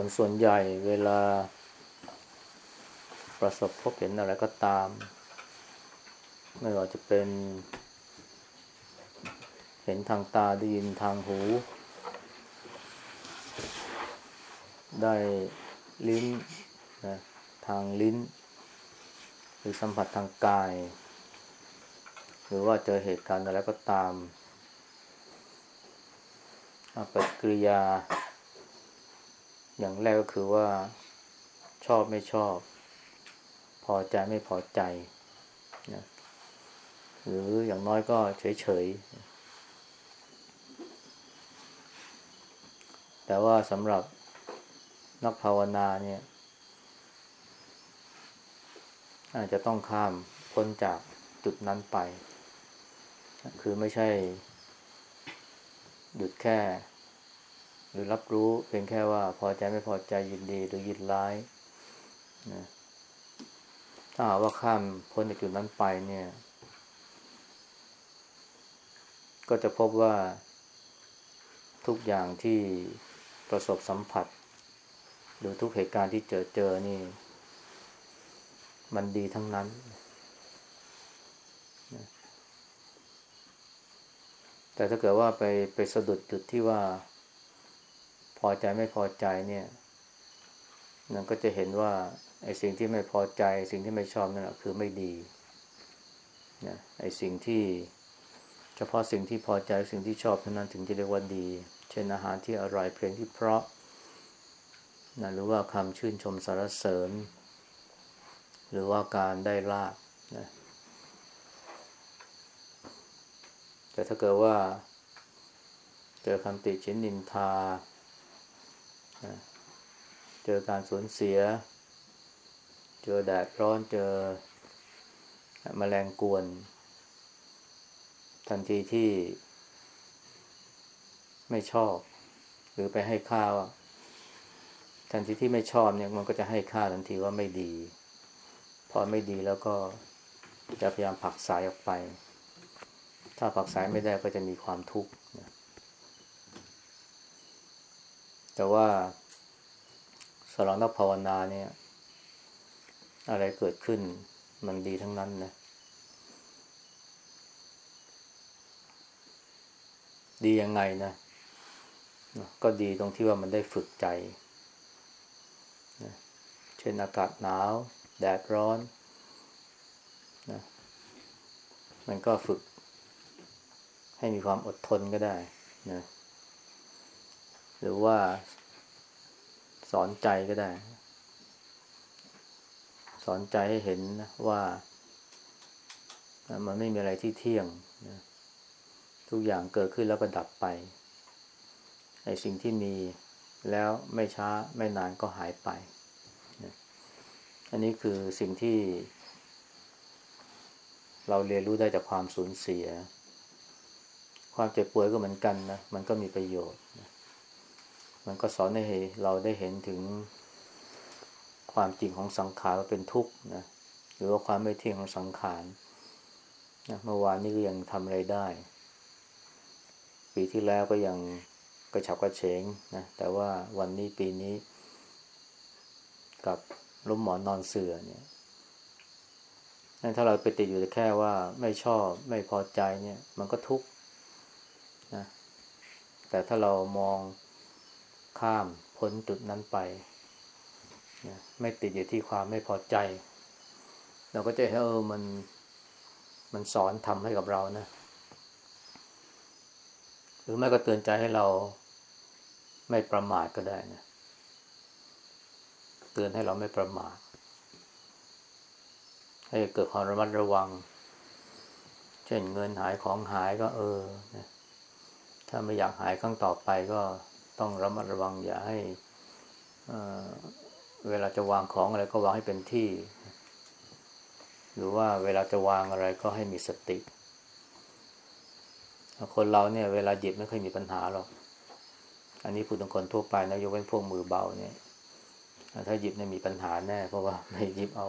คนส่วนใหญ่เวลา ประสบพบเห็นอะไรก็ตาม ไม่ว่าจะเป็น เห็นทางตาได้ยินทางหู ได้ลิ้นนะทางลิ้น หรือสัมผัสทางกาย หรือว่าเจอเหตุการณ์อะไรก็ตาม ปฏิกิริยา อย่างแรกก็คือว่าชอบไม่ชอบ พอใจไม่พอใจนะหรืออย่างน้อยก็เฉยๆแต่ว่าสำหรับนักภาวนาเนี่ย อาจจะต้องข้ามพ้นจากจุดนั้นไป คือไม่ใช่ หยุดแค่ หรือรับรู้เพียงแค่ว่าพอใจไม่พอใจยินดีหรือยินร้ายนะถ้าหากว่าข้ามพ้นจากจุดนั้นไปเนี่ย ก็จะพบว่าทุกอย่างที่ประสบสัมผัส หรือทุกเหตุการณ์ที่เจอเจอนี่ มันดีทั้งนั้นแต่ถ้าเกิดว่าไปไปสะดุดจุดที่ว่า พอใจไม่พอใจเนี่ยนั่นก็จะเห็นว่าไอ้สิ่งที่ไม่พอใจ สิ่งที่ไม่ชอบนั่นแหละคือไม่ดีนะไอ้สิ่งที่เฉพาะสิ่งที่พอใจสิ่งที่ชอบเท่านั้นถึงจะเรียกว่าดี เช่นอาหารที่อร่อยเพลงที่เพราะนะหรือว่าคำชื่นชมสรรเสริญ หรือว่าการได้ลาบนะแต่ถ้าเกิดว่า เจอคำติชินนินทา เจอการสูญเสีย เจอแดดร้อนเจอมแมลงกวน ทันทีที่ไม่ชอบ หรือไปให้ค่าว่าทันทีที่ไม่ชอบเนี่ยมันก็จะให้ค่าทันทีว่าไม่ดี พอไม่ดีแล้วก็จะพยายามผลักสายออกไป ถ้าผลักสายไม่ได้ก็จะมีความทุกข์ แต่ว่าสำหรับภาวนาเนี่ย อะไรเกิดขึ้นมันดีทั้งนั้นนะ ดียังไงนะ ก็ดีตรงที่ว่ามันได้ฝึกใจนะเช่นอากาศหนาว แดดร้อนนะมันก็ฝึกให้มีความอดทนก็ได้นะ หรือว่าสอนใจก็ได้ สอนใจให้เห็นนะว่า มันไม่มีอะไรที่เที่ยงนะทุกอย่างเกิดขึ้นแล้วก็ดับไปไอ้สิ่งที่มีแล้วไม่ช้าไม่นานก็หายไปนะอันนี้คือสิ่งที่ เราเรียนรู้ได้จากความสูญเสีย ความเจ็บป่วยก็เหมือนกันนะ มันก็มีประโยชน์นะ มันก็สอนให้เราได้เห็นถึงความจริงของสังขารว่าเป็นทุกข์นะหรือว่าความไม่เที่ยงของสังขารนะเมื่อวานนี้ก็ยังทำอะไรได้ ปีที่แล้วก็ยังกระฉับกระเฉงนะแต่ว่าวันนี้ปีนี้ กับล้มหมอนนอนเสือเนี่ยนั่นถ้าเราไปติดอยู่แค่ว่าไม่ชอบไม่พอใจเนี่ย มันก็ทุกข์นะแต่ถ้าเรามอง ข้ามพ้นจุดนั้นไปนะไม่ติดอยู่ที่ความไม่พอใจ เราก็จะเห็นเออมันมันสอนทำให้กับเรานะ หรือไม่ก็เตือนใจให้เราไม่ประมาทก็ได้นะ เตือนให้เราไม่ประมาท ให้เกิดความระมัดระวัง เช่นเงินหายของหายก็เออนะถ้าไม่อยากหายครั้งต่อไปก็ ต้องระมัดระวังอย่าให้เวลาจะวางของอะไรก็วางให้เป็นที่ หรือว่าเวลาจะวางอะไรก็ให้มีสติ คนเราเนี่ย เวลาหยิบไม่เคยมีปัญหาหรอก อันนี้พูดถึงคนทั่วไปนะยกเว้นพวกมือเบาเนี่ย ถ้าหยิบเนี่ยมีปัญหาแน่ เพราะว่าไม่หยิบเอา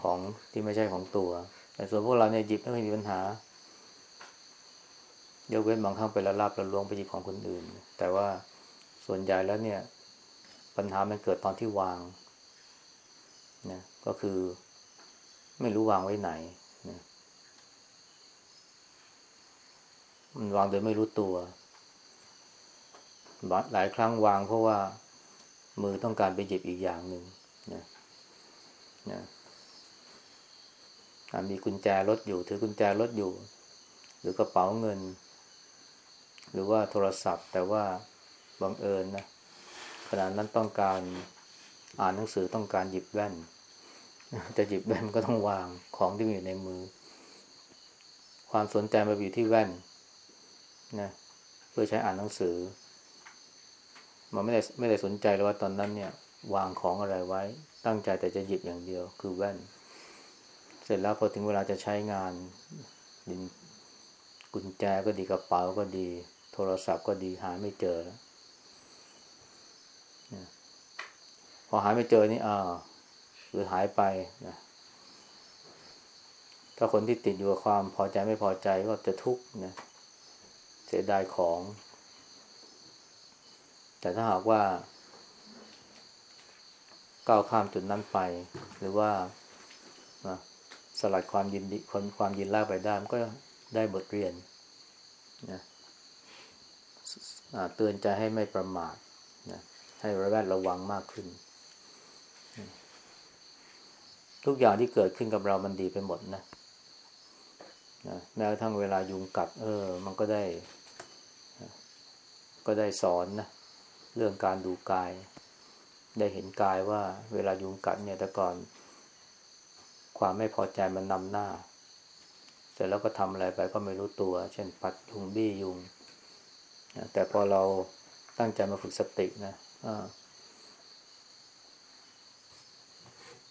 ของที่ไม่ใช่ของตัว แต่ส่วนพวกเราเนี่ยหยิบไม่เคยมีปัญหา ยกเว้นบางครั้งไปละลาบละลวงไปหยิบของคนอื่น แต่ว่าส่วนใหญ่แล้วเนี่ย ปัญหามันเกิดตอนที่วางนะก็คือไม่รู้วางไว้ไหนนะมันวางโดยไม่รู้ตัว หลายครั้งวางเพราะว่ามือต้องการไปหยิบอีกอย่างหนึ่งนะนะมีกุญแจรถอยู่ถือกุญแจรถอยู่ หรือกระเป๋าเงิน หรือว่าโทรศัพท์ แต่ว่าบังเอิญนะขณะนั้นต้องการอ่านหนังสือต้องการหยิบแว่นจะหยิบแว่นก็ต้องวางของที่มีอยู่ในมือ ความสนใจมาอยู่ที่แว่นนะเพื่อใช้อ่านหนังสือ มันไม่ได้ไม่ได้สนใจเลยว่าตอนนั้นเนี่ย วางของอะไรไว้ ตั้งใจแต่จะหยิบอย่างเดียว คือแว่น เสร็จแล้วพอถึงเวลาจะใช้งานดินกุญแจก็ดีกระเป๋าก็ดี ทรศัพท์ก็ดีหาไม่เจอแล้วพอหาไม่เจอนี่อ่าหรือหายไปนะถ้าคนที่ติดอยู่กับความพอใจไม่พอใจก็จะทุกข์นะเสียดายของ แต่ถ้าหากว่าก้าวข้ามจุดนั้นไป หรือว่าสลัดความยินดีความความยินร้าไปได้มันก็ได้บทเรียนนะ เตือนใจให้ไม่ประมาทนะให้ระแวดระวังมากขึ้น ทุกอย่างที่เกิดขึ้นกับเรามันดีไปหมดนะนะแม้กระทั่งเวลายุงกัด เออ มันก็ได้ ก็ได้สอนนะเรื่องการดูกาย ได้เห็นกายว่า เวลายุงกัดเนี่ยแต่ก่อน ความไม่พอใจมันนำหน้า เสร็จแล้วก็ทำอะไรไปก็ไม่รู้ตัว เช่น ปัดยุงบี้ยุง แต่พอเราตั้งใจมาฝึกสตินะ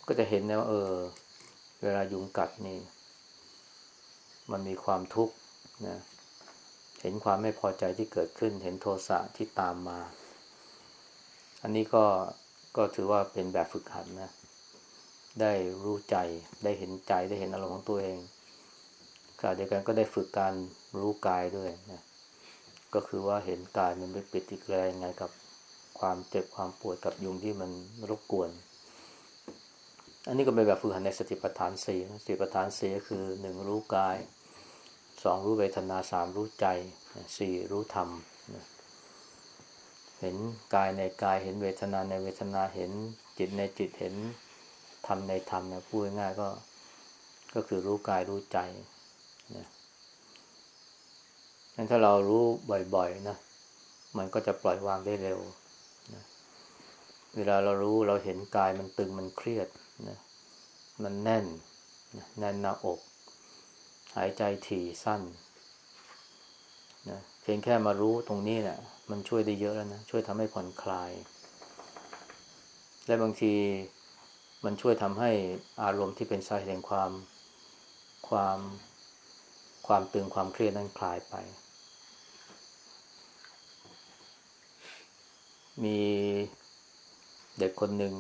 ก็จะเห็นนะว่าเออ เวลายุงกัดนี่ มันมีความทุกข์นะเห็นความไม่พอใจที่เกิดขึ้น เห็นโทสะที่ตามมา อันนี้ก็ก็ถือว่าเป็นแบบฝึกหัดนะ ได้รู้ใจ ได้เห็นใจ ได้เห็นอารมณ์ของตัวเองขณะเดียวกันก็ได้ฝึกการรู้กายด้วยนะ ก็คือว่าเห็นกายมันไปปิดติแรงไงกับความเจ็บความปวดกับยุงที่มันรบกวน อันนี้ก็เป็นแบบฝึกหัดในสติปัฏฐานสี่สติปัฏฐานสี่ก็คือหนึ่งรู้กายสองรู้เวทนาสามรู้ใจสี่รู้ธรรม เห็นกายในกายเห็นเวทนาในเวทนาเห็นจิตในจิตเห็นธรรมในธรรมเนี่ยพูดง่ายก็ ก็คือรู้กายรู้ใจ งั้นถ้าเรารู้บ่อยๆนะ มันก็จะปล่อยวางได้เร็วนะเวลาเรารู้เราเห็นกายมันตึงมันเครียดนะมันแน่นแน่นหน้าอก หายใจถี่สั้นนะเพียงแค่มารู้ตรงนี้นะี่ยมันช่วยได้เยอะแล้วนะ ช่วยทำให้ผ่อนคลาย และบางทีมันช่วยทำให้อารมณ์ที่เป็นสาเหตุแห่งความความความตึงความเครียดนั้นคลายไป มีเด็กคนหนึ่ง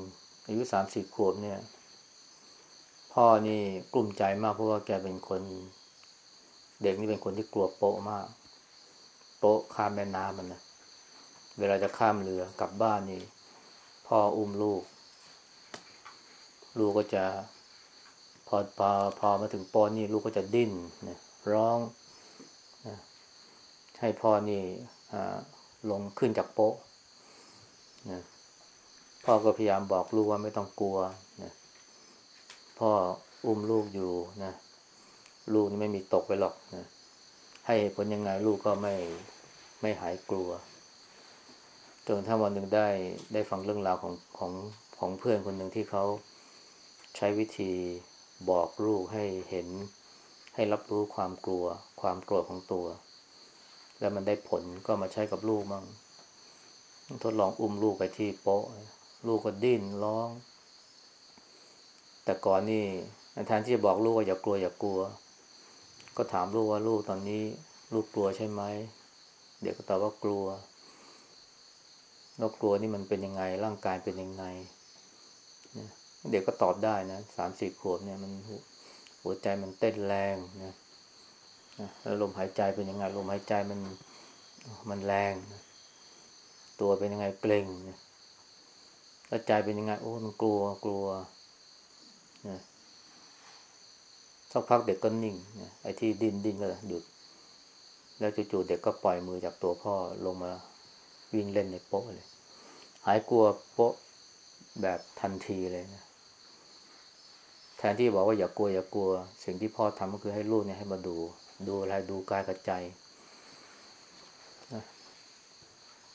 อายุสามสิบขวบเนี่ย พ่อนี่กลุ้มใจมากเพราะว่าแกเป็นคน เด็กนี่เป็นคนที่กลัวโป๊ะมาก โป๊ะข้ามแม่น้ำมันนะเวลาจะข้ามเรือกลับบ้านนี่ พ่ออุ้มลูก ลูกก็จะพอพอพอมาถึงป๊ะนี่ลูกก็จะดิ้นนะร้องนะให้พ่อนี่ลงขึ้นจากโป๊ะ นะพ่อก็พยายามบอกลูกว่าไม่ต้องกลัวนะพ่ออุ้มลูกอยู่นะลูกนี่ไม่มีตกไปหรอกนะให้ผลยังไงลูกก็ไม่ไม่หายกลัวจนถ้าวันหนึ่งได้ได้ฟังเรื่องราวของของของเพื่อนคนหนึ่งที่เขาใช้วิธีบอกลูกให้เห็น ให้รับรู้ความกลัว ความโกรธของตัว แล้วมันได้ผลก็มาใช้กับลูกมั่ง ทดลองอุ้มลูกไปที่โป๊ะ ลูกก็ดิ้นร้อง แต่ก่อนนี่แทนที่จะบอกลูกว่าอย่ากลัวอย่ากลัว ก็ถามลูกว่าลูกตอนนี้ ลูกกลัวใช่ไหม เด็กก็ตอบว่ากลัวแล้วกลัวนี่มันเป็นยังไง ร่างกายเป็นยังไง เด็กก็ตอบได้นะสามสี่ขวบเนี่ยมันหัวใจมันเต้นแรงนะแล้วลมหายใจเป็นยังไง ลมหายใจมันมันแรง ตัวเป็นยังไงเกรงนะแล้วใจเป็นยังไง โอ้มันกลัวกลัวนะสักพักเด็กก็นิ่งนะไอ้ที่ดิ้นดิ้นก็หยุด แล้วจู่ๆเด็กก็ปล่อยมือจากตัวพ่อลงมาวิ่งเล่นในโป๊ะเลย หายกลัวโป๊ะแบบทันทีเลยนะแทนที่บอกว่าอย่ากลัวอย่ากลัว สิ่งที่พ่อทำก็คือให้ลูกเนี่ยให้มาดู ดูอะไรดูกายกับใจนะ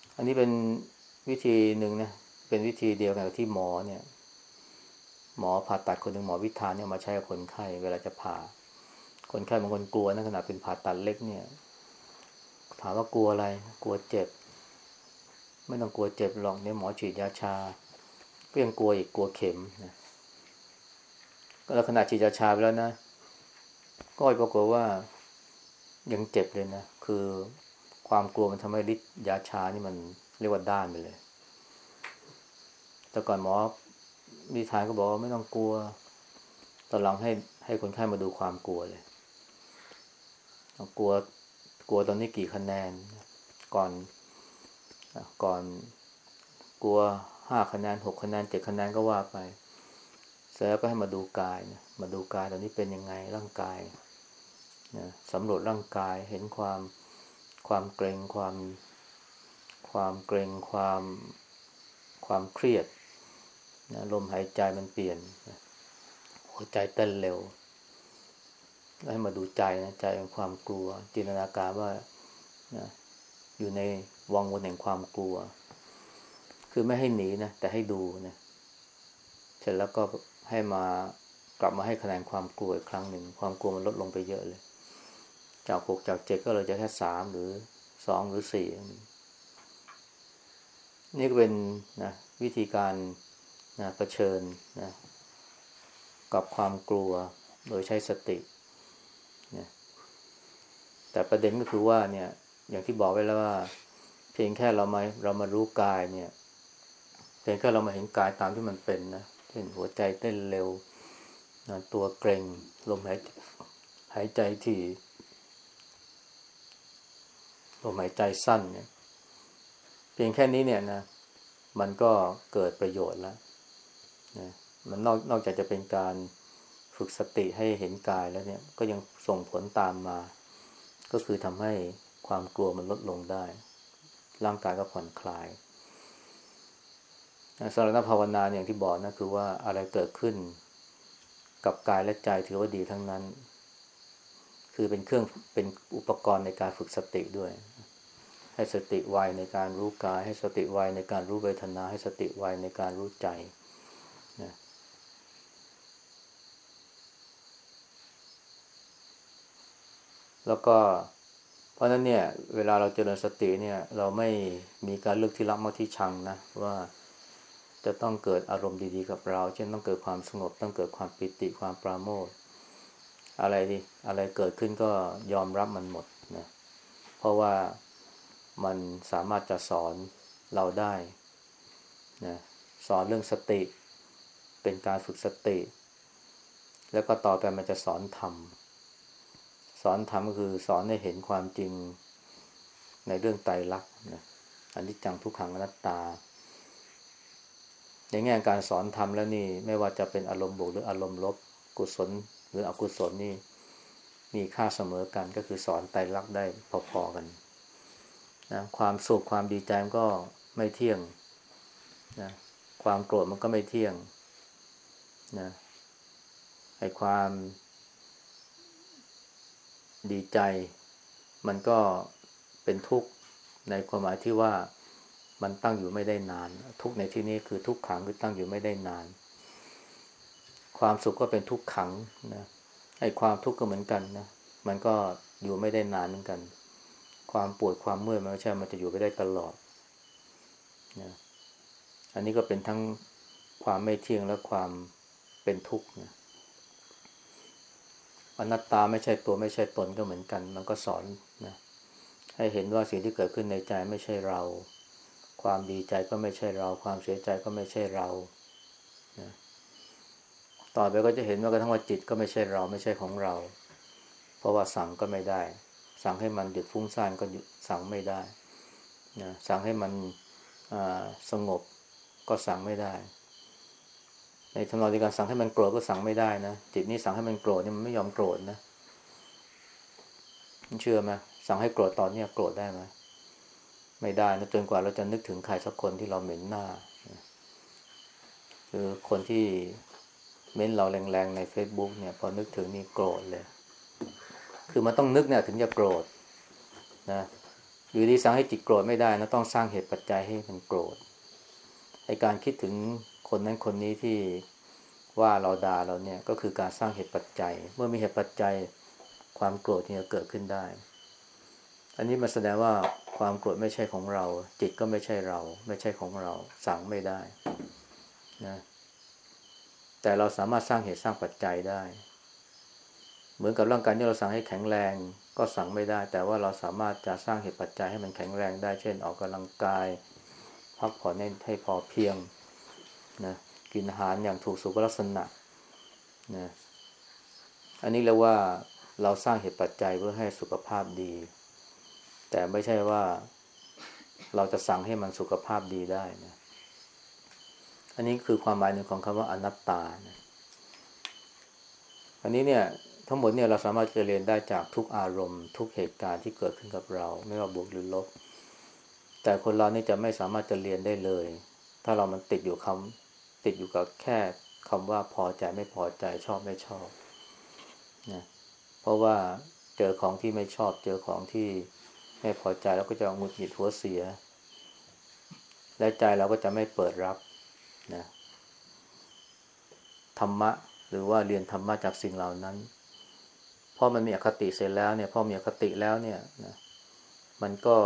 อั นนี้เป็นวิธีหนึ่งนะ เป็นวิธีเดียวกันกับที่หมอเนี่ย หมอผ่าตัดคนหนึ่งหมอวิธานเนี่ยมาใช้กับคนไข้เวลาจะผ่า คนไข้บางคนกลัวนะขนาดเป็นผ่าตัดเล็กเนี่ย ถามว่ากลัวอะไร กลัวเจ็บ ไม่ต้องกลัวเจ็บหรอกเนี่ยหมอฉีดยาชา ก็ยังกลัวอีกกลัวเข็มนะก็แล้วขนาดฉีดยาชาไปแล้วนะ ก็ปรากฏว่ายังเจ็บเลยนะ คือ ความกลัวมันทำให้ฤทธิ์ยาชานี่มันเรียกว่าด้านไปเลย แต่ก่อนหมอวิทานก็บอกว่าไม่ต้องกลัว ตอนหลังให้ให้คนไข้มาดูความกลัวเลยกลัวกลัวตอนนี้กี่คะแนน ก่อนก่อนกลัวห้าคะแนนหกคะแนนเจ็ดคะแนนก็ว่าไป เสร็จแล้วก็ให้มาดูกายนะมาดูกายตอนนี้เป็นยังไงร่างกายนะสำรวจร่างกายเห็นความ ความเกรงความ ความเกรงความความเครียดนะลมหายใจมันเปลี่ยนหัวใจเต้นเร็วให้มาดูใจนะใจเป็นความกลัว จินตนาการว่านะอยู่ในวังวนแห่งความกลัว คือไม่ให้หนีนะแต่ให้ดูนะเสร็จแล้วก็ให้มากลับมาให้คะแนนความกลัวอีกครั้งหนึ่ง ความกลัวมันลดลงไปเยอะเลย จากหกจากเจ็ดก็เลยจะแค่สามหรือสองหรือสี่นี่ก็เป็นนะวิธีการนะะเผชิญนะกับความกลัวโดยใช้สตินะแต่ประเด็นก็คือว่าเนี่ย อย่างที่บอกไว้แล้วว่า เพียงแค่เรามาเรามารู้กายเนี่ย เพียงแค่เรามาเห็นกายตามที่มันเป็นนะเช่นหัวใจเต้นเร็วนะตัวเกร็งลมหายหายใจที่ ลมหายใจสั้นเนี่ยเพียงแค่นี้เนี่ยนะมันก็เกิดประโยชน์แล้วนะมันนอกนอกจากจะเป็นการฝึกสติให้เห็นกายแล้วเนี่ย ก็ยังส่งผลตามมา ก็คือทำให้ความกลัวมันลดลงได้ ร่างกายก็ผ่อนคลายสารณภาวนาอย่างที่บอกนะคือว่าอะไรเกิดขึ้นกับกายและใจถือว่าดีทั้งนั้น คือเป็นเครื่องเป็นอุปกรณ์ในการฝึกสติด้วย ให้สติไวในการรู้กาย ให้สติไวในการรู้เวทนา ให้สติไวในการรู้ใจนะแล้วก็ เพราะนั้นเนี่ย เวลาเราเจริญสติเนี่ย เราไม่มีการเลือกที่รักมากที่ชังนะว่าจะต้องเกิดอารมณ์ดีๆกับเรา เช่นต้องเกิดความสงบ ต้องเกิดความปิติความปราโมทอะไรดีอะไรเกิดขึ้นก็ยอมรับมันหมดนะเพราะว่า มันสามารถจะสอนเราได้นะสอนเรื่องสติ เป็นการฝึกสติ แล้วก็ต่อไปมันจะสอนธรรม สอนธรรมก็คือสอนให้เห็นความจริงในเรื่องไตรลักษณ์นะอันนี้จังทุกขังอนัตตา ในแง่การสอนธรรมแล้วนี่ไม่ว่าจะเป็นอารมณ์บวกหรืออารมณ์ลบ กุศล หรืออกุศลนี่มีค่าเสมอกันก็คือสอนไตรลักษณ์ได้พอๆกัน นะความสุขความดีใจมันก็ไม่เที่ยงนะความโกรธมันก็ไม่เที่ยงนะไอความดีใจ มันก็เป็นทุกข์ในความหมายที่ว่ามันตั้งอยู่ไม่ได้นาน ทุกในที่นี้คือทุกขังคือตั้งอยู่ไม่ได้นาน ความสุขก็เป็นทุกขังนะไอ้ความทุกข์ก็เหมือนกันนะมันก็อยู่ไม่ได้นานเหมือนกัน ความปวดความเมื่อยมันไม่ใช่มันจะอยู่ไม่ได้ตลอดนะอันนี้ก็เป็นทั้งความไม่เที่ยงและความเป็นทุกข์นะอนัตตาไม่ใช่ตัวไม่ใช่ตนก็เหมือนกัน มันก็สอนนะให้เห็นว่าสิ่งที่เกิดขึ้นในใจไม่ใช่เรา ความดีใจก็ไม่ใช่เรา ความเสียใจก็ไม่ใช่เรานะต่อไปก็จะเห็นว่ากระทั่งว่าจิตก็ไม่ใช่เราไม่ใช่ของเรา เพราะว่าสั่งก็ไม่ได้ สั่งให้มันหยุดฟุ้งซ่านก็หยุดสั่งไม่ได้นะสั่งให้มันสงบก็สั่งไม่ได้ ในทำนองเดียวกันสั่งให้มันโกรธก็สั่งไม่ได้นะจิตนี้สั่งให้มันโกรธเนี่ยมันไม่ยอมโกรธนะเชื่อไหมสั่งให้โกรธตอนเนี้โกรธได้ไหมไม่ได้นะจนกว่าเราจะนึกถึงใครสักคนที่เราเหม็นหน้าคือคนที่เม้นเราแรงๆใน Facebook เนี่ย พอนึกถึงนี่โกรธเลย คือมันต้องนึกเนี่ยถึงจะโกรธนะอยู่ดีสั่งให้จิตโกรธไม่ได้นะต้องสร้างเหตุปัจจัยให้มันโกรธไอการคิดถึงคนนั้นคนนี้ที่ว่าเราด่าเราเนี่ยก็คือการสร้างเหตุปัจจัย เมื่อมีเหตุปัจจัยความโกรธเนี่ยเกิดขึ้นได้ อันนี้มันแสดงว่าความโกรธไม่ใช่ของเรา จิตก็ไม่ใช่เรา ไม่ใช่ของเรา สั่งไม่ได้นะแต่เราสามารถสร้างเหตุสร้างปัจจัยได้ เหมือนกับร่างกายที่เราสั่งให้แข็งแรงก็สั่งไม่ได้ แต่ว่าเราสามารถจะสร้างเหตุปัจจัยให้มันแข็งแรงได้ เช่น ออกกำลังกาย พักผ่อนให้พอเพียงนะกินอาหารอย่างถูกสุขลักษณะนะอันนี้เรียกว่าเราสร้างเหตุปัจจัยเพื่อให้สุขภาพดี แต่ไม่ใช่ว่าเราจะสั่งให้มันสุขภาพดีได้นะอันนี้คือความหมายหนึ่งของคำว่าอนัตตานะอันนี้เนี่ย ทั้งหมดเนี่ยเราสามารถจะเรียนได้จากทุกอารมณ์ ทุกเหตุการณ์ที่เกิดขึ้นกับเรา ไม่ว่าบวกหรือลบ แต่คนเรานี่จะไม่สามารถจะเรียนได้เลย ถ้าเรามันติดอยู่คำติดอยู่กับแค่คำว่าพอใจไม่พอใจชอบไม่ชอบนะเพราะว่าเจอของที่ไม่ชอบ เจอของที่ไม่พอใจแล้วก็จะงุดหงิดหัวเสีย และใจเราก็จะไม่เปิดรับนะธรรมะ หรือว่าเรียนธรรมะจากสิ่งเหล่านั้น พอมันมีอคติเสร็จแล้วเนี่ยพอมีอคติแล้วเนี่ยนะมันก็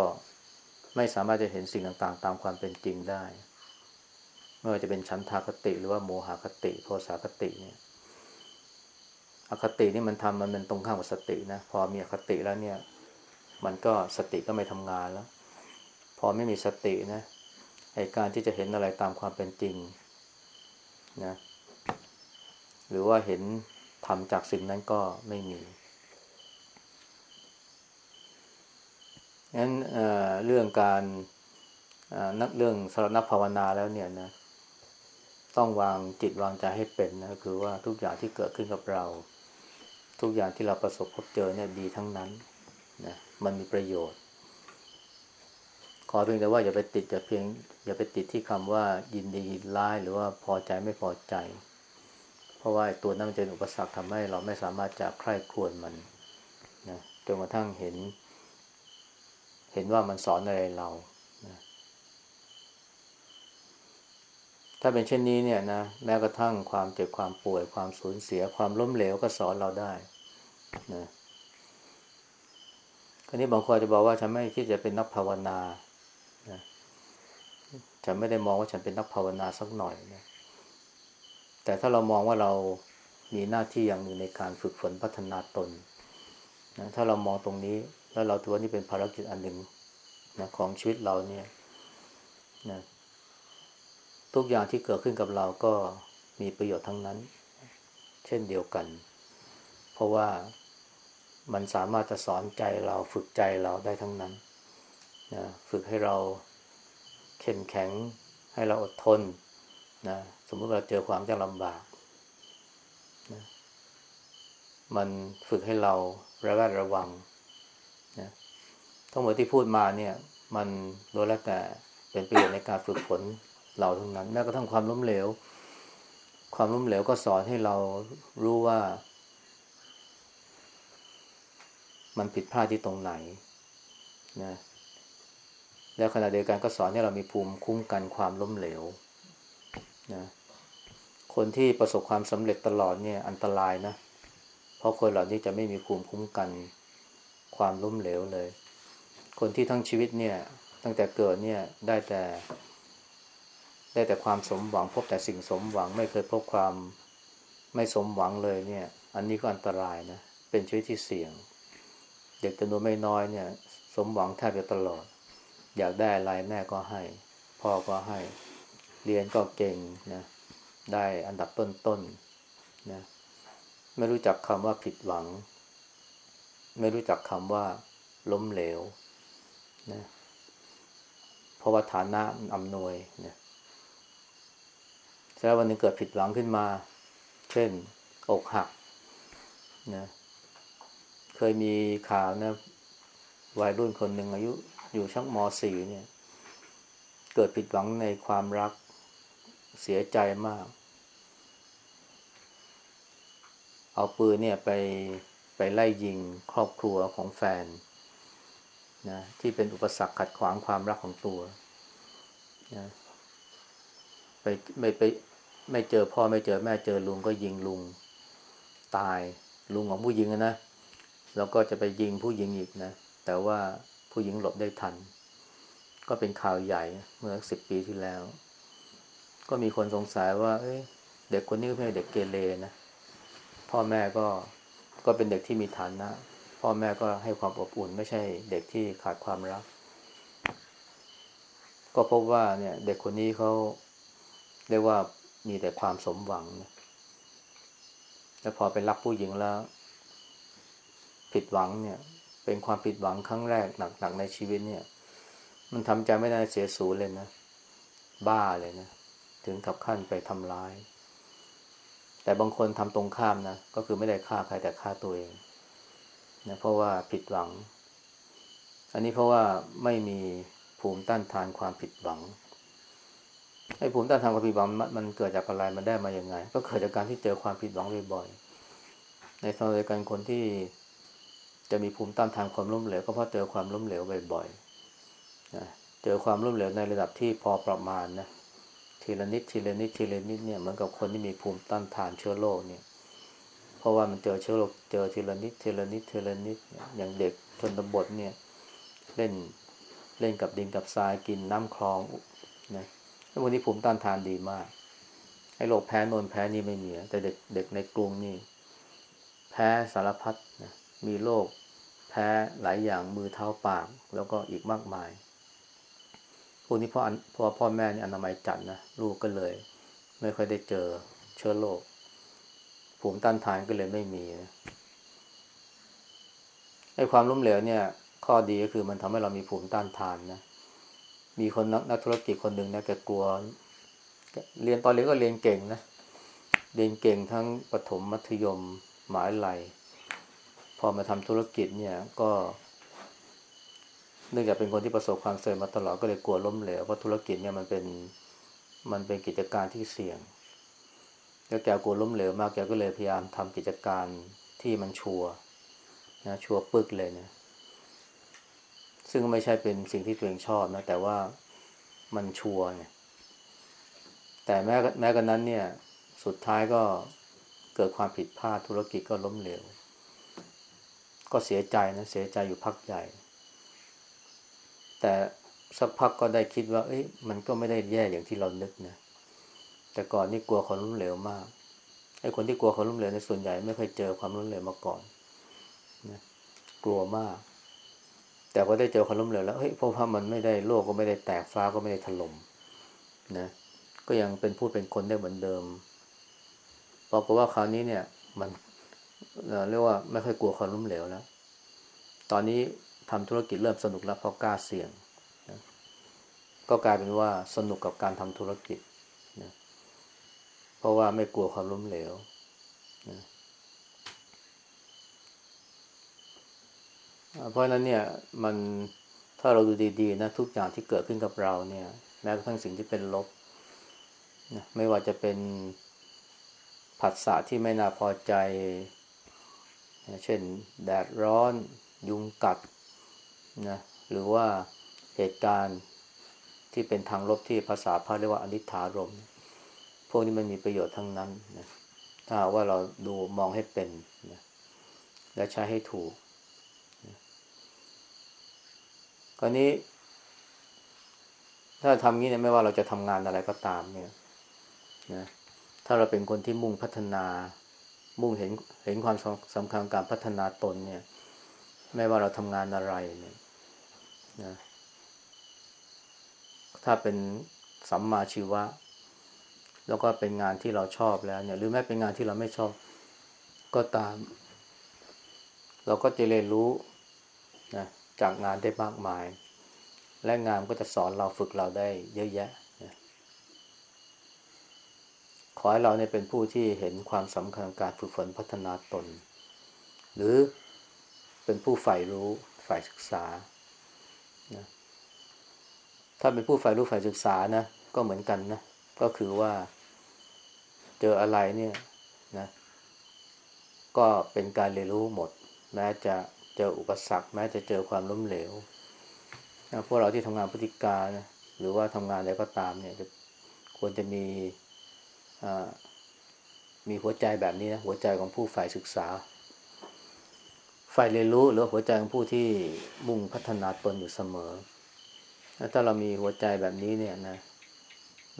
ไม่สามารถจะเห็นสิ่งต่างๆ ตามความเป็นจริงได้ไม่ว่าจะเป็นชั้นทาคติหรือว่าโมหคติ โทสาคติเนี่ยอคตินี่มันทำมันเป็นตรงข้ามกับสตินะพอมีอคติแล้วเนี่ย มันก็สติก็ไม่ทำงานแล้ว พอไม่มีสตินะไอการที่จะเห็นอะไรตามความเป็นจริงนะหรือว่าเห็นทำจากสิ่งนั้นก็ไม่มี งั้นเเรื่องการนักเรื่องสำหรับนักภาวนาแล้วเนี่ยนะ ต้องวางจิตวางใจให้เป็นนะคือว่าทุกอย่างที่เกิดขึ้นกับเรา ทุกอย่างที่เราประสบพบเจอเนี่ยดีทั้งนั้นนะมันมีประโยชน์ ขอเพียงแต่ว่าอย่าไปติดอย่าเพียง อย่าไปติดที่คำว่ายินดียินร้ายหรือว่าพอใจไม่พอใจ เพราะว่าตัวนั้นจะเป็นอุปสรรคทำให้เราไม่สามารถจะใคร่ควรมันนะจนกระทั่งเห็น เห็นว่ามันสอนอะไรเรานะถ้าเป็นเช่นนี้เนี่ยนะแม้กระทั่งความเจ็บความป่วยความสูญเสียความล้มเหลวก็สอนเราได้นะคราวนี้บางคนจะบอกว่าฉันไม่คิดจะเป็นนักภาวนานะฉันไม่ได้มองว่าฉันเป็นนักภาวนาสักหน่อยนะแต่ถ้าเรามองว่าเรามีหน้าที่อย่างหนึ่งในการฝึกฝนพัฒนาตนนะถ้าเรามองตรงนี้ แล้วเราถือว่านี่เป็นภารกิจอันหนึ่งนะของชีวิตเราเนี่ยนะทุกอย่างที่เกิดขึ้นกับเราก็มีประโยชน์ทั้งนั้น เช่นเดียวกัน เพราะว่ามันสามารถจะสอนใจเราฝึกใจเราได้ทั้งนั้นนะฝึกให้เราเข้มแข็ง ให้เราอดทนนะสมมติเราเจอความยากลำบากนะมันฝึกให้เราระแวดระวัง ทั้งหมดที่พูดมาเนี่ย มันโดยแล้วแต่เป็นประโยชน์ในการฝึกฝนเราทั้งนั้นแม้กระทั่งความล้มเหลว ความล้มเหลวก็สอนให้เรารู้ว่า มันผิดพลาดที่ตรงไหนนะแล้วขณะเดียวกันก็สอนให้เรามีภูมิคุ้มกันความล้มเหลวนะคนที่ประสบความสำเร็จตลอดเนี่ยอันตรายนะ เพราะคนเหล่านี้จะไม่มีภูมิคุ้มกันความล้มเหลวเลย คนที่ทั้งชีวิตเนี่ย ตั้งแต่เกิดเนี่ยได้แต่ ได้แต่ความสมหวังพบแต่สิ่งสมหวัง ไม่เคยพบความไม่สมหวังเลยเนี่ย อันนี้ก็อันตรายนะเป็นชีวิตที่เสี่ยง เด็กจำนวนไม่น้อยเนี่ย สมหวังแทบจะตลอด อยากได้อะไรแม่ก็ให้ พ่อก็ให้ เรียนก็เก่งนะได้อันดับต้นๆนะไม่รู้จักคำว่าผิดหวัง ไม่รู้จักคำว่าล้มเหลว นะเพราะว่าฐานะอำนวยนะแล้ววันหนึงเกิดผิดหวังขึ้นมา เช่น อกหักนะเคยมีข่าวนะวัยรุ่นคนหนึ่งอายุอยู่ชั้นมสี่เนี่ย เกิดผิดหวังในความรักเสียใจมาก เอาปืนเนี่ยไปไปไล่ยิงครอบครัวของแฟน นะที่เป็นอุปสรรคขัดขวางความรักของตัวนะไปไม่ไปไม่เจอพ่อไม่เจอแม่เจอลุงก็ยิงลุงตายลุงของผู้หญิงนะแล้วก็จะไปยิงผู้หญิงอีกนะ แต่ว่าผู้หญิงหลบได้ทัน ก็เป็นข่าวใหญ่เมื่อสิบปีที่แล้ว ก็มีคนสงสัยว่าเอ้ยเด็กคนนี้ก็ไม่ใช่เด็กเกเรนะ พ่อแม่ก็ก็เป็นเด็กที่มีฐานะ พ่อแม่ก็ให้ความอบอุ่น ไม่ใช่เด็กที่ขาดความรัก ก็พบว่าเนี่ย เด็กคนนี้เขาเรียกว่ามีแต่ความสมหวังนะแล้วพอไปรักผู้หญิงแล้ว ผิดหวังเนี่ย เป็นความผิดหวังครั้งแรกหนักๆในชีวิตเนี่ย มันทำใจไม่ได้เสียสูญเลยนะบ้าเลยนะถึงกับขั้นไปทำร้าย แต่บางคนทำตรงข้ามนะก็คือไม่ได้ฆ่าใครแต่ฆ่าตัวเอง นะเพราะว่าผิดหวัง อันนี้เพราะว่าไม่มีภูมิต้านทานความผิดหวังไอ้ภูมิต้านทานความผิดหวังมันมันเกิดจากอะไรมันได้มาอย่างไง ก็เกิดจากการที่เจอความผิดหวังบ่อยๆในตอนเดียวกันคนที่จะมีภูมิต้านทานความล้มเหลวก็เพราะเจอความล้มเหลวบ่อยๆนะเจอความล้มเหลวในระดับที่พอประมาณนะทีละนิดทีละนิดทีละนิดเนี่ยเหมือนกับคนที่มีภูมิต้านทานเชื้อโรคเนี่ย ราะว่ามันเจอเชื้อโรคเจอทีละนิดทีละนิดทีละนิดอย่างเด็กชนบทเนี่ย เล่นเล่นกับดินกับทรายกินน้ำคลองนะแล้ววันนี้ภูมิต้านทานดีมากไอ้โรคแพ้นนแพ้นี่ไม่มีแต่เด็กเด็กในกรุงนี่ แพ้สารพัดนะมีโรคแพ้หลายอย่างมือเท้าปาก แล้วก็อีกมากมายพวกนี้พ่อพ่อพ่อแม่นี่อนามัยจัดนะลูกก็เลย ไม่ค่อยได้เจอเชื้อโรค ภูมิต้านทานก็เลยไม่มีนะไอ้ความล้มเหลวเนี่ย ข้อดีก็คือมันทำให้เรามีภูมิต้านทานนะ มีคนนักนักธุรกิจคนหนึ่งนะแกกลัว เรียนตอนเรียนก็เรียนเก่งนะ เรียนเก่งทั้งประถมมัธยมหมหาลัยพอมาทำธุรกิจเนี่ยก็เนื่องจากเป็นคนที่ประสบความสำเร็จมาตลอดก็เลยกลัวล้มเหลวเพราะธุรกิจเนี่ยมันเป็นมันเป็นกิจการที่เสี่ยง แล้วแกกลัวล้มเหลวมากแกก็เลยพยายามทำกิจการที่มันชัวนะชัวปึกเลยนะซึ่งไม่ใช่เป็นสิ่งที่ตัวเองชอบนะ แต่ว่ามันชัวเนี่ย แต่แม้แม้กันนั้นเนี่ย สุดท้ายก็เกิดความผิดพลาดธุรกิจก็ล้มเหลว ก็เสียใจนะเสียใจอยู่พักใหญ่ แต่สักพักก็ได้คิดว่า เอ้ยมันก็ไม่ได้แย่อย่างที่เรานึกนะ แต่ก่อนนี่กลัวความล้มเหลวมาก ไอ้คนที่กลัวความล้มเหลวในส่วนใหญ่ไม่เคยเจอความล้มเหลวมาก่อนนะกลัวมาก แต่พอได้เจอความล้มเหลวแล้วเฮ้ยเพราะว่ามันไม่ได้โลกก็ไม่ได้แตกฟ้าก็ไม่ได้ถล่มนะ ก็ยังเป็นพูดเป็นคนได้เหมือนเดิมบอกว่าคราวนี้เนี่ย มันเรียกว่าไม่ค่อยกลัวความล้มเหลวแล้ว ตอนนี้ทำธุรกิจเริ่มสนุกแล้วเพราะกล้าเสี่ยงนะก็กลายเป็นว่าสนุกกับการทำธุรกิจนะ ราะว่าไม่กลัวความล้มเหลวนะเพราะนั้นเนี่ย มันถ้าเราดูดีๆนะทุกอย่างที่เกิดขึ้นกับเราเนี่ย แม้กระทั่งสิ่งที่เป็นลบนะไม่ว่าจะเป็นผัสสะที่ไม่น่าพอใจเช่น แดดร้อน ยุงกัดนะหรือว่าเหตุการณ์ที่เป็นทางลบที่ภาษาพาเรียกว่าอนิถารมพ วกนี้มันมีประโยชน์ทั้งนั้นนะถ้าว่าเราดูมองให้เป็นนะและใช้ให้ถูกนะคราวนี้ ถ้าทำงี้เนี่ยไม่ว่าเราจะทำงานอะไรก็ตามเนี่ยนะถ้าเราเป็นคนที่มุ่งพัฒนา มุ่งเห็นเห็นความสำคัญการพัฒนาตนเนี่ย ไม่ว่าเราทำงานอะไรเนี่ยนะถ้าเป็นสัมมาชีวะ แล้วก็เป็นงานที่เราชอบแล้วเนี่ย หรือแม้เป็นงานที่เราไม่ชอบ ก็ตาม เราก็จะเรียนรู้นะจากงานได้มากมาย และงานก็จะสอนเราฝึกเราได้เยอะแยะขอให้เราเนี่ยเป็นผู้ที่เห็นความสำคัญการฝึกฝนพัฒนาตน หรือเป็นผู้ใฝ่รู้ฝ่ายศึกษานะถ้าเป็นผู้ใฝ่รู้ฝ่ายศึกษานะก็เหมือนกันนะ ก็คือว่า เจออะไรเนี่ยนะก็เป็นการเรียนรู้หมด แม้จะเจออุปสรรค แม้จะเจอความล้มเหลวนะพวกเราที่ทำงานพฤติการนะหรือว่าทำงานอะไรก็ตามเนี่ยจะควรจะมีมีหัวใจแบบนี้นะหัวใจของผู้ฝ่ายศึกษา ฝ่ายเรียนรู้หรือหัวใจของผู้ที่มุ่งพัฒนาตนอยู่เสมอ ถ้าเรามีหัวใจแบบนี้เนี่ยนะ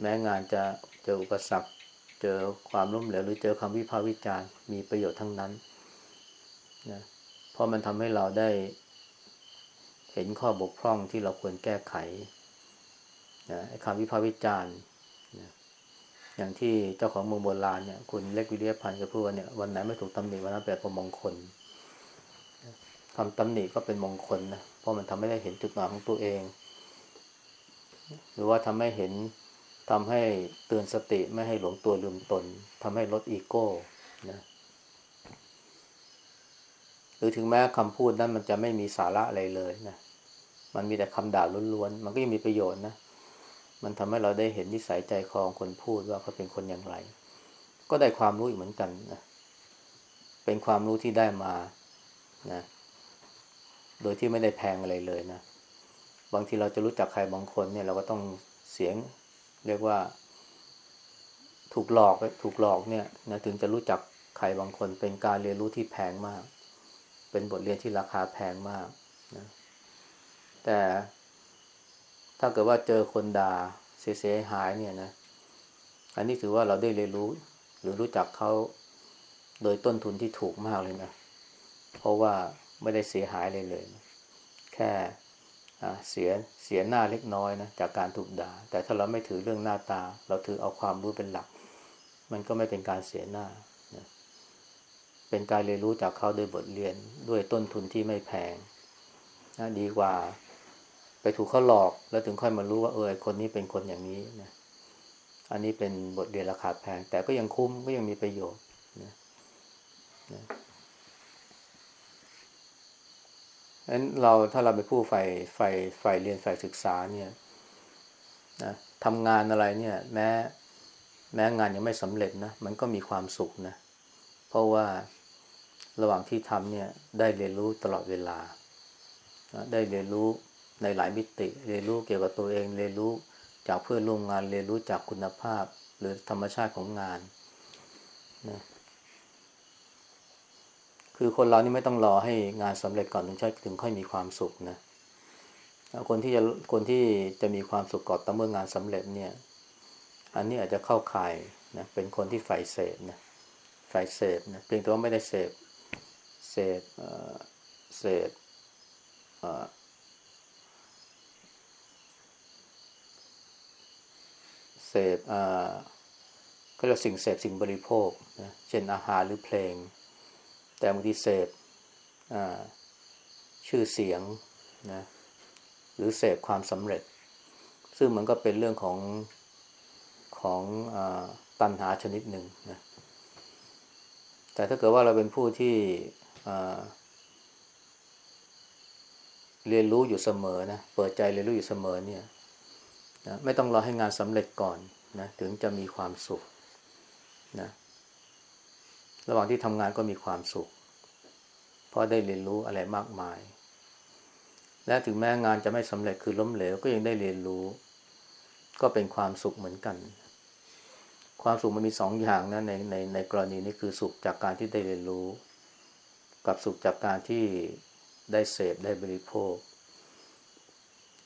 แม้งานจะเจออุปสรรค เจอความล้มเหลวหรือเจอคำวิพากษ์วิจารณ์มีประโยชน์ทั้งนั้นนะเพราะมันทำให้เราได้เห็นข้อบกพร่องที่เราควรแก้ไขนะคำวิพากษ์วิจารณ์นะอย่างที่เจ้าของเมืองโบราณเนี่ยคุณเล็กวิเลียพันธ์ก็พูดว่าเนี่ยวันไหนไม่ถูกตำหนิวันนั้นแปลเป็นมงคลคำตำหนิก็เป็นมงคลนะเพราะมันทำให้ได้เห็นจุดหมายของตัวเอง หรือว่าทำให้เห็น ทำให้เตือนสติไม่ให้หลงตัวลืมตนทำให้ลดอีโก้นะหรือถึงแม้คำพูดนั้นมันจะไม่มีสาระอะไรเลยนะมันมีแต่คำด่าล้วนๆ มันก็ยังมีประโยชน์นะ มันทำให้เราได้เห็นนิสัยใจคอของคนพูดว่าเขาเป็นคนอย่างไร ก็ได้ความรู้อีกเหมือนกันนะเป็นความรู้ที่ได้มานะ โดยที่ไม่ได้แพงอะไรเลยนะ บางทีเราจะรู้จักใครบางคนเนี่ยเราก็ต้องเสียง เรียกว่า ถูกหลอกถูกหลอกเนี่ยนะถึงจะรู้จักใครบางคนเป็นการเรียนรู้ที่แพงมาก เป็นบทเรียนที่ราคาแพงมากนะแต่ถ้าเกิดว่าเจอคนด่าเสียหายเนี่ยนะอันนี้ถือว่าเราได้เรียนรู้ หรือรู้จักเขาโดยต้นทุนที่ถูกมากเลยนะ เพราะว่าไม่ได้เสียหายเลยเลย แค่ เสียเสียหน้าเล็กน้อยนะจากการถูกด่า แต่ถ้าเราไม่ถือเรื่องหน้าตา เราถือเอาความรู้เป็นหลัก มันก็ไม่เป็นการเสียหน้านะเป็นการเรียนรู้จากเขาโดยบทเรียนด้วยต้นทุนที่ไม่แพงนะดีกว่า ไปถูกเขาหลอกแล้วถึงค่อยมารู้ว่าเออคนนี้เป็นคนอย่างนี้นะอันนี้เป็นบทเรียนราคาแพง แต่ก็ยังคุ้มก็ยังมีประโยชน์นะนะ นั้นเราถ้าเราไปผู้ใฝ่ใฝ่ใฝ่เรียนใฝ่ศึกษาเนี่ยนะทำงานอะไรเนี่ย แม้แม้งานยังไม่สำเร็จนะมันก็มีความสุขนะ เพราะว่าระหว่างที่ทำเนี่ยได้เรียนรู้ตลอดเวลา ได้เรียนรู้ในหลายมิติ เรียนรู้เกี่ยวกับตัวเอง เรียนรู้จากเพื่อนร่วมงาน เรียนรู้จากคุณภาพ หรือธรรมชาติของงานนะ คือคนเรานี่ไม่ต้องรอให้งานสำเร็จก่อนถึงจะถึงค่อยมีความสุขนะคนที่จะคนที่จะมีความสุขก่อนต่อเมื่องานสำเร็จเนี่ย อันนี้อาจจะเข้าข่ายนะเป็นคนที่ใฝ่เสพนะใฝ่เสพนะเพียงแต่ว่าไม่ได้เสพเสพเสพเสพก็เรียกสิ่งเสพสิ่งบริโภคนะเช่นอาหารหรือเพลง แต่บางทีเสพชื่อเสียงนะหรือเสพความสำเร็จ ซึ่งมันก็เป็นเรื่องของของอตัณหาชนิดหนึ่งนะแต่ถ้าเกิดว่าเราเป็นผู้ที่เรียนรู้อยู่เสมอนะเปิดใจเรียนรู้อยู่เสมอเนี่ยนะไม่ต้องรอให้งานสำเร็จก่อนนะถึงจะมีความสุขนะ ระหว่างที่ทำงานก็มีความสุข เพราะได้เรียนรู้อะไรมากมาย และถึงแม้งานจะไม่สำเร็จคือล้มเหลวก็ยังได้เรียนรู้ ก็เป็นความสุขเหมือนกัน ความสุขมันมีสองอย่างนะในในในกรณีนี้คือสุขจากการที่ได้เรียนรู้ กับสุขจากการที่ได้เสพได้บริโภค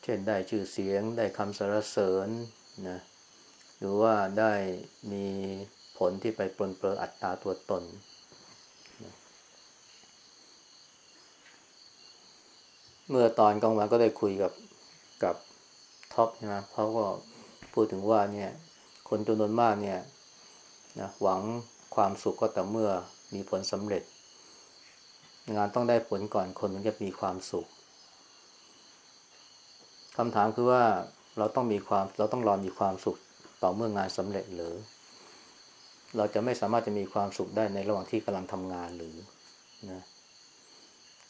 เช่นได้ชื่อเสียง ได้คำสรรเสริญนะหรือว่าได้มี ลที่ไปปนเปลืออัตตาตัวตน เมื่อตอนกลางวันก็ได้คุยกับกับท็อปนะเขาก็พูดถึงว่าเนี่ย คนจำนวนมากเนี่ยนะหวังความสุขก็แต่เมื่อมีผลสำเร็จ งานต้องได้ผลก่อนคนถึงจะมีความสุขคำถามคือว่าเราต้องมีความเราต้องรอมีความสุขต่อเมื่องานสำเร็จหรือ เราจะไม่สามารถจะมีความสุขได้ในระหว่างที่กำลังทำงานหรือนะ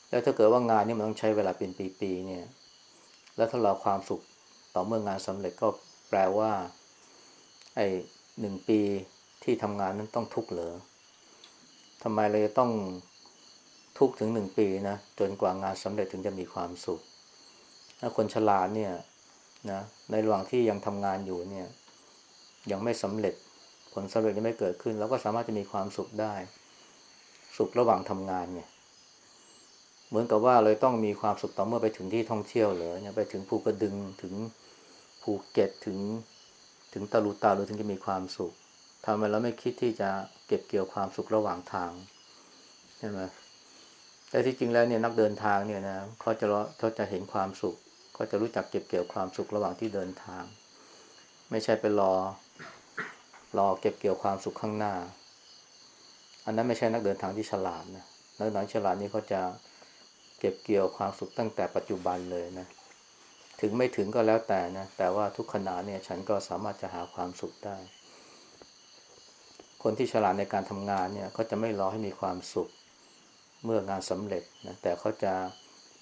แล้วถ้าเกิดว่างานนี่มันต้องใช้เวลาเป็นปีๆเนี่ย แล้วถ้าเราความสุขต่อเมื่องานสำเร็จก็แปลว่าไอ้หนึ่งปีที่ทำงานนั้นต้องทุกข์เหรอทำไมเราจะต้องทุกข์ถึงหนึ่งปีนะจนกว่างานสำเร็จถึงจะมีความสุขถ้าคนฉลาดเนี่ยนะในระหว่างที่ยังทำงานอยู่เนี่ย ยังไม่สำเร็จ ผลสำเร็จยังไม่เกิดขึ้นเราก็สามารถจะมีความสุขได้ สุขระหว่างทำงานเนี่ย เหมือนกับว่าเราต้องมีความสุขต่อเมื่อไปถึงที่ท่องเที่ยวเลยเนี่ยไปถึงภูกระดึงถึงภูเก็ตถึงถึงตะลุตาหรือถึงจะมีความสุขทำไมเราไม่คิดที่จะเก็บเกี่ยวความสุขระหว่างทางใช่ไหมแต่ที่จริงแล้วเนี่ยนักเดินทางเนี่ยนะเขาจะเขาจะเห็นความสุขเขาจะรู้จักเก็บเกี่ยวความสุขระหว่างที่เดินทาง ไม่ใช่ไปรอ รอเก็บเกี่ยวความสุขข้างหน้า อันนั้นไม่ใช่นักเดินทางที่ฉลาดนะนักเดินทางฉลาดนี่เขาจะเก็บเกี่ยวความสุขตั้งแต่ปัจจุบันเลยนะ ถึงไม่ถึงก็แล้วแต่นะ แต่ว่าทุกขณะเนี่ยฉันก็สามารถจะหาความสุขได้ คนที่ฉลาดในการทำงานเนี่ยเขาจะไม่รอให้มีความสุขเมื่องานสำเร็จนะแต่เขาจะ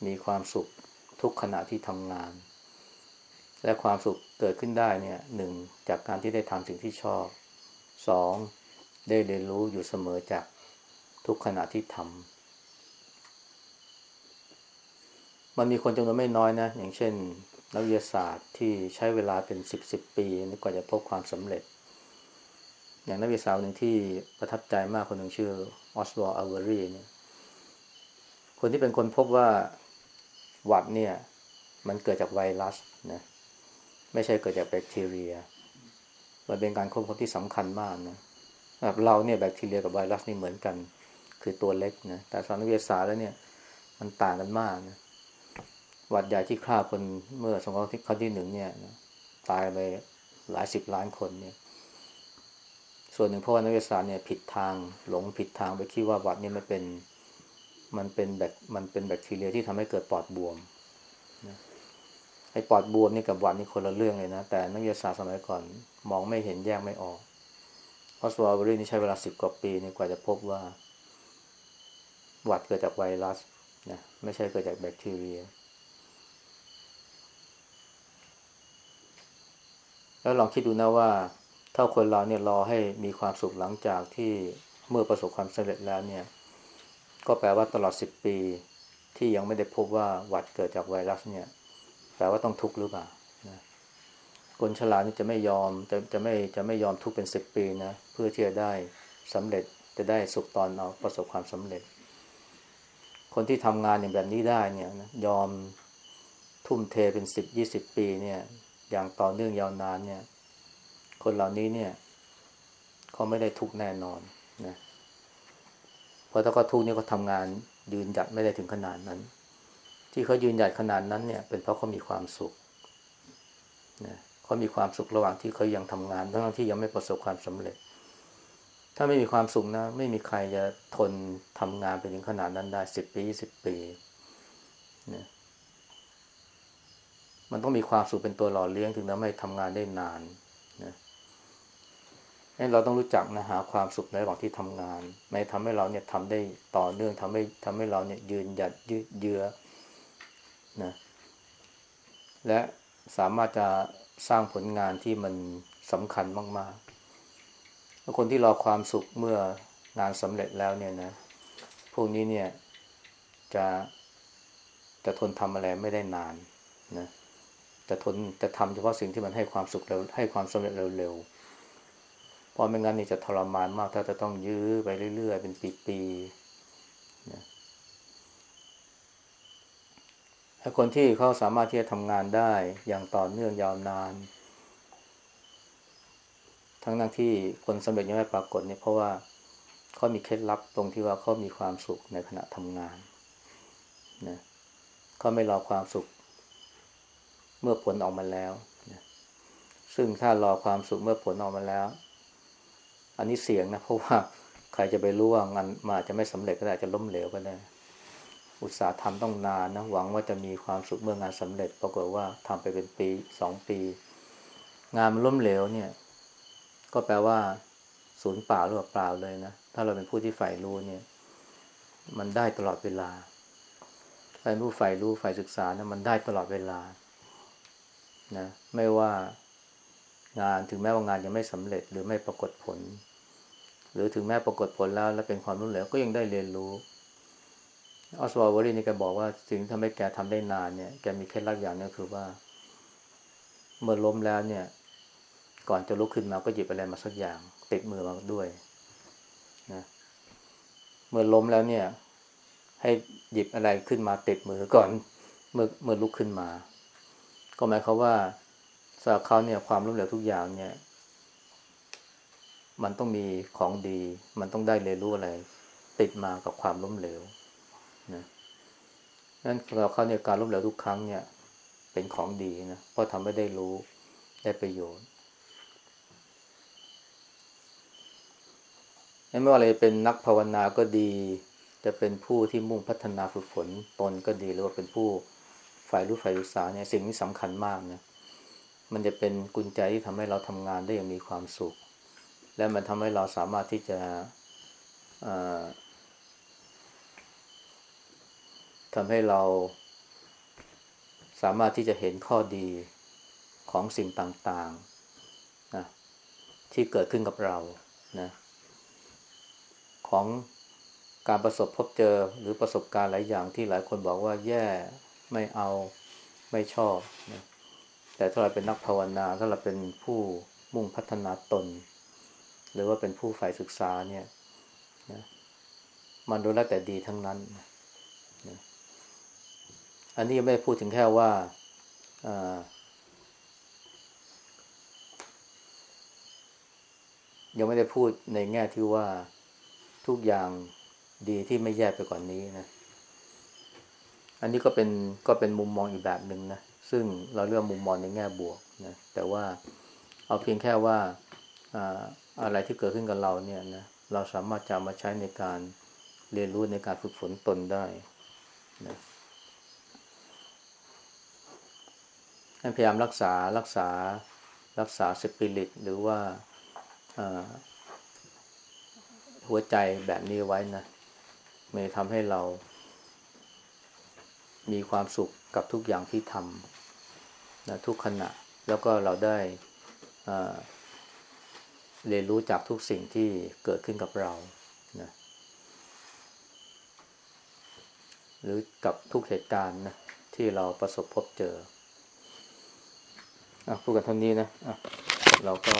มีความสุขทุกขณะที่ทำงาน และความสุขเกิดขึ้นได้เนี่ยหนึ่งจากการที่ได้ทำสิ่งที่ชอบ สองได้เรียนรู้อยู่เสมอจากทุกขณะที่ทำมันมีคนจำนวนไม่น้อยนะ อย่างเช่น นักวิทยาศาสตร์ที่ใช้เวลาเป็นสิบสิบปีกว่าจะพบความสำเร็จ อย่างนักวิทยาศาสตร์หนึ่งที่ประทับใจมากคนหนึ่งชื่อออสวอลอเวอรี่เนี่ยคนที่เป็นคนพบว่าหวัดเนี่ย มันเกิดจากไวรัสนะไม่ใช่เกิดจากแบคทีเรีย มันเป็นการค้นพบที่สำคัญมากนะแบบเราเนี่ยแบคทีเรียกับไวรัสนี่เหมือนกัน คือตัวเล็กนะแต่สอนนักวิทยาศาสตร์แล้วเนี่ย มันต่างกันมากนะหวัดใหญ่ที่ฆ่าคนเมื่อสงครามที่ครั้งที่หนึ่งเนี่ยตายไปหลายสิบล้านคนเนี่ย ส่วนหนึ่งเพราะว่านักวิทยาศาสตร์เนี่ยผิดทางหลงผิดทางไปคิดว่าหวัดนี่มันเป็นมันเป็นแบคมันเป็นแบคทีเรียที่ทำให้เกิดปอดบวม ไอ้ปอดบวมนี่กับหวัดนี่คนละเรื่องเลยนะ แต่นักวิทยาศาสตร์สมัยก่อนมองไม่เห็นแยกไม่ออกเพราะสวอเบอรี่นี่ใช้เวลาสิบกว่าปีนี่กว่าจะพบว่า หวัดเกิดจากไวรัสนะไม่ใช่เกิดจากแบคทีเรีย แล้วลองคิดดูนะว่า ถ้าคนเราเนี่ยรอให้มีความสุขหลังจากที่เมื่อประสบความสำเร็จแล้วเนี่ย ก็แปลว่าตลอดสิบปีที่ยังไม่ได้พบว่าหวัดเกิดจากไวรัสเนี่ย แปลว่าต้องทุกข์หรือเปล่านะคนฉลาดนี่จะไม่ยอมจะจะไม่จะไม่ยอมทุกข์เป็นสิบปีนะเพื่อที่จะได้สำเร็จจะได้สุขตอนเอาประสบความสำเร็จ คนที่ทำงานอย่างแบบนี้ได้เนี่ยนะยอมทุ่มเทเป็นสิบยี่สิบปีเนี่ย อย่างต่อเนื่องยาวนานเนี่ย คนเหล่านี้เนี่ยเขาไม่ได้ทุกแน่นอนนะเพราะถ้าเขาทุกเนี่ยเขาทำงานยืนหยัดไม่ได้ถึงขนาดนั้น ที่เขายืนหยัดขนาดนั้นเนี่ย เป็นเพราะเขามีความสุขนะเขามีความสุขระหว่างที่เขายังทำงานทั้งที่ยังไม่ประสบความสำเร็จ ถ้าไม่มีความสุขนะ ไม่มีใครจะทนทำงานไปถึงขนาดนั้นได้สิบปีสิบปีนะมันต้องมีความสุขเป็นตัวหล่อเลี้ยงถึงจะไม่ทำงานได้นานนะเราต้องรู้จักนะหาความสุขในระหว่างที่ทำงานไม่ทำให้เราเนี่ยทำได้ต่อเนื่องทำให้ทำให้เราเนี่ยยืนหยัดยืดเยื้อ นะและสามารถจะสร้างผลงานที่มันสำคัญมากๆ คนที่รอความสุขเมื่องานสำเร็จแล้วเนี่ยนะ พวกนี้เนี่ยจะจะทนทำอะไรไม่ได้นานนะจะทนจะทำเฉพาะสิ่งที่มันให้ความสุขเร็วให้ความสำเร็จเร็วๆเพราะไม่งั้นนี่จะทรมานมากถ้าจะต้องยื้อไปเรื่อยๆ เป็นปีๆนะให้ คนที่เขาสามารถที่จะทำงานได้อย่างต่อเนื่องยาวนาน ทั้งนั้นที่คนสำเร็จยังไม่ปรากฏเนี่ยเพราะว่าเขามีเคล็ดลับตรงที่ว่าเขามีความสุขในขณะทำงานนะเขาไม่รอความสุข เมื่อผลออกมาแล้วนะซึ่งถ้ารอความสุขเมื่อผลออกมาแล้ว อันนี้เสี่ยงนะเพราะว่าใครจะไปรู้ว่างานมาจะไม่สำเร็จก็ได้จะล้มเหลวก็ได้ อุตสาห์ทำต้องนานนะหวังว่าจะมีความสุขเมื่องานสำเร็จ ปรากฏว่าทำไปเป็นปีสองปี งานมันล้มเหลวเนี่ย ก็แปลว่าศูนย์เปล่าหรือเปล่าเลยนะ ถ้าเราเป็นผู้ที่ใฝ่รู้เนี่ย มันได้ตลอดเวลาถ้าเป็นผู้ใฝ่รู้ใฝ่ศึกษานะมันได้ตลอดเวลานะไม่ว่างานถึงแม้ว่างานยังไม่สำเร็จหรือไม่ปรากฏผล หรือถึงแม้ปรากฏผลแล้ว แล้วเป็นความรู้เหลวก็ยังได้เรียนรู้ ออสวอลวอรี่นี่แกบอกว่าสิ่งที่ทำให้แกทำได้นานเนี่ยแกมีเคล็ดลับอย่างนึงคือว่า เมื่อล้มแล้วเนี่ย ก่อนจะลุกขึ้นมาก็หยิบอะไรมาสักอย่าง ติดมือมาด้วยนะเมื่อล้มแล้วเนี่ย ให้หยิบอะไรขึ้นมาติดมือก่อนเมื่อเมื่อลุกขึ้นมา ก็หมายความว่าสำหรับเขาเนี่ยความล้มเหลวทุกอย่างเนี่ย มันต้องมีของดี มันต้องได้เรียนรู้อะไร ติดมากับความล้มเหลว นั้นสำหรับเขาเนี่ยการล้มเหลวทุกครั้งเนี่ย เป็นของดีนะเพราะทำให้ได้รู้ได้ประโยชน์ไม่ว่าอะไรเป็นนักภาวนาก็ดี จะเป็นผู้ที่มุ่งพัฒนาฝึกฝนตนก็ดีหรือว่าเป็นผู้ฝ่ายรู้ฝ่ายศึกษาเนี่ยสิ่งนี้สำคัญมากนะมันจะเป็นกุญแจที่ทำให้เราทำงานได้อย่างมีความสุข และมันทำให้เราสามารถที่จะ ทำให้เราสามารถที่จะเห็นข้อดีของสิ่งต่างๆนะที่เกิดขึ้นกับเรานะของการประสบพบเจอหรือประสบการณ์หลายอย่างที่หลายคนบอกว่าแย่ไม่เอาไม่ชอบนะแต่ถ้าเราเป็นนักภาวนา ถ้าเราเป็นผู้มุ่งพัฒนาตน หรือว่าเป็นผู้ฝ่ายศึกษาเนี่ยนะมันรู้แล้วแต่ดีทั้งนั้นนะ อันนี้ยังไม่ได้พูดถึงแค่ว่ายังไม่ได้พูดในแง่ที่ว่าทุกอย่างดีที่ไม่แย่ไปกว่านนี้นะ อันนี้ก็เป็นก็เป็นมุมมองอีกแบบหนึ่งนะ ซึ่งเราเลือกมุมมองในแง่บวกนะ แต่ว่าเอาเพียงแค่ว่าอะไรที่เกิดขึ้นกับเราเนี่ยนะ เราสามารถจะมาใช้ในการเรียนรู้ในการฝึกฝนตนได้นะ พยายามรักษารักษารักษาสปิริตหรือว่าหัวใจแบบนี้ไว้นะมันทำให้เรา มีความสุขกับทุกอย่างที่ทำนะทุกขณะ แล้วก็เราได้เรียนรู้จากทุกสิ่งที่เกิดขึ้นกับเรานะหรือกับทุกเหตุการณ์นะที่เราประสบพบเจอ พูดกันเท่านี้นะอะเราก็